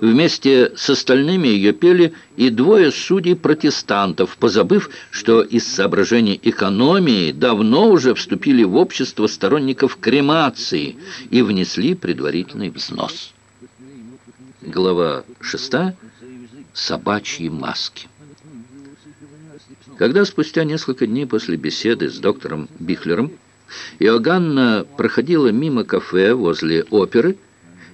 Вместе с остальными ее пели и двое судей-протестантов, позабыв, что из соображений экономии давно уже вступили в общество сторонников кремации и внесли предварительный взнос. Глава 6. Собачьи маски. Когда спустя несколько дней после беседы с доктором Бихлером Иоганна проходила мимо кафе возле оперы,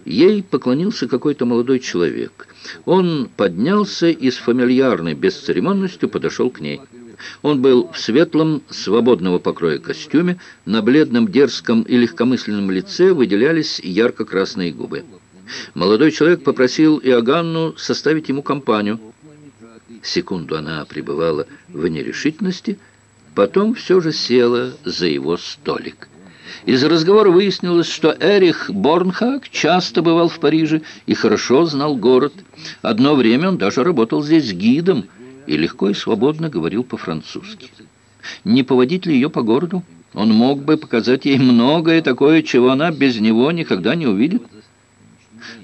ей поклонился какой-то молодой человек. Он поднялся и с фамильярной бесцеремонностью подошел к ней. Он был в светлом, свободного покроя костюме, на бледном, дерзком и легкомысленном лице выделялись ярко-красные губы. Молодой человек попросил Иоганну составить ему компанию. Секунду она пребывала в нерешительности, потом все же села за его столик. Из разговора выяснилось, что Эрих Борнхак часто бывал в Париже и хорошо знал город. Одно время он даже работал здесь гидом и легко и свободно говорил по-французски. Не поводить ли ее по городу? Он мог бы показать ей многое такое, чего она без него никогда не увидит.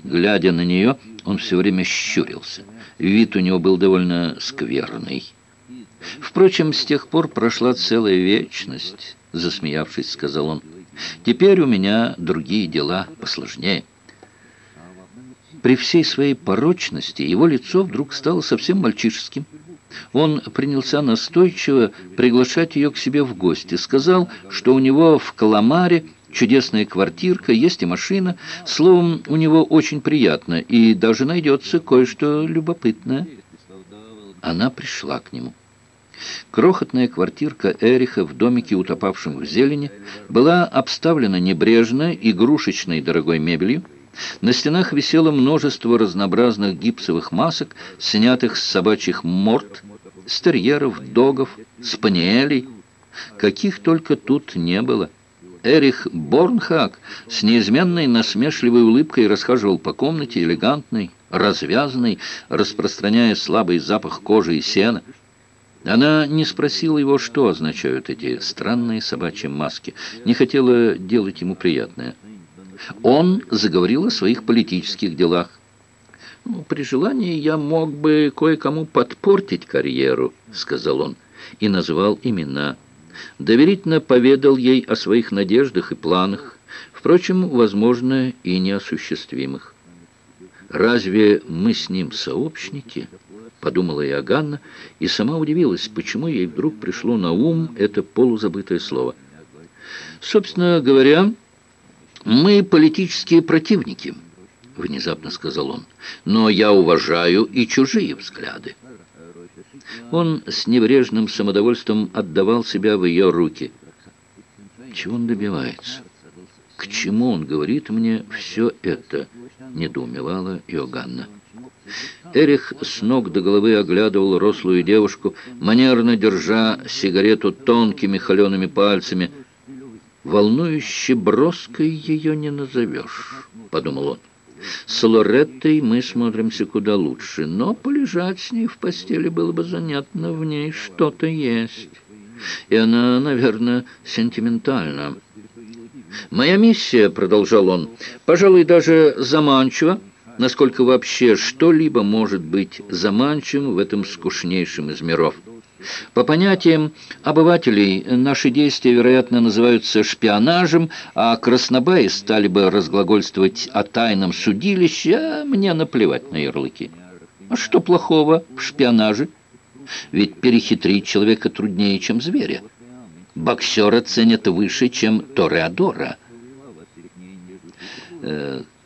Глядя на нее, он все время щурился. Вид у него был довольно скверный. Впрочем, с тех пор прошла целая вечность, засмеявшись, сказал он. Теперь у меня другие дела посложнее. При всей своей порочности его лицо вдруг стало совсем мальчишеским. Он принялся настойчиво приглашать ее к себе в гости. Сказал, что у него в Каламаре чудесная квартирка, есть и машина. Словом, у него очень приятно, и даже найдется кое-что любопытное. Она пришла к нему. Крохотная квартирка Эриха в домике, утопавшем в зелени, была обставлена небрежно игрушечной дорогой мебелью. На стенах висело множество разнообразных гипсовых масок, снятых с собачьих морд, с догов, спаниелей. Каких только тут не было. Эрих Борнхак с неизменной насмешливой улыбкой расхаживал по комнате, элегантный, развязанный, распространяя слабый запах кожи и сена. Она не спросила его, что означают эти странные собачьи маски, не хотела делать ему приятное. Он заговорил о своих политических делах. «Ну, «При желании я мог бы кое-кому подпортить карьеру», — сказал он, и назвал имена доверительно поведал ей о своих надеждах и планах, впрочем, возможно, и неосуществимых. «Разве мы с ним сообщники?» — подумала Иоганна, и сама удивилась, почему ей вдруг пришло на ум это полузабытое слово. «Собственно говоря, мы политические противники», — внезапно сказал он, «но я уважаю и чужие взгляды». Он с небрежным самодовольством отдавал себя в ее руки. Чего он добивается? К чему он говорит мне все это? Недоумевала Иоганна. Эрих с ног до головы оглядывал рослую девушку, манерно держа сигарету тонкими холеными пальцами. «Волнующе броской ее не назовешь», — подумал он. С Лореттой мы смотримся куда лучше, но полежать с ней в постели было бы занятно, в ней что-то есть. И она, наверное, сентиментальна. «Моя миссия», — продолжал он, — «пожалуй, даже заманчива, насколько вообще что-либо может быть заманчивым в этом скучнейшем из миров». По понятиям обывателей, наши действия, вероятно, называются шпионажем, а краснобаи стали бы разглагольствовать о тайном судилище, а мне наплевать на ярлыки. А что плохого в шпионаже? Ведь перехитрить человека труднее, чем зверя. Боксера ценят выше, чем Тореадора.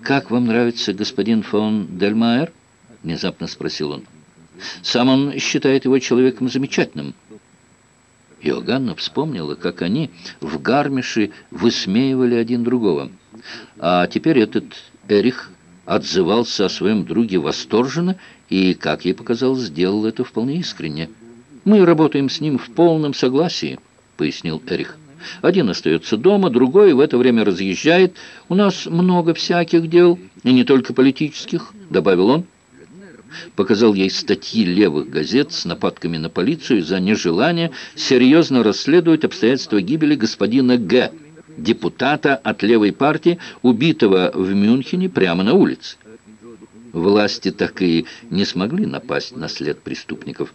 «Э, «Как вам нравится господин фон Дельмайер?» — внезапно спросил он. Сам он считает его человеком замечательным. Иоганна вспомнила, как они в Гармише высмеивали один другого. А теперь этот Эрих отзывался о своем друге восторженно и, как ей показалось, сделал это вполне искренне. «Мы работаем с ним в полном согласии», — пояснил Эрих. «Один остается дома, другой в это время разъезжает. У нас много всяких дел, и не только политических», — добавил он показал ей статьи левых газет с нападками на полицию за нежелание серьезно расследовать обстоятельства гибели господина Г., депутата от левой партии, убитого в Мюнхене прямо на улице. Власти так и не смогли напасть на след преступников.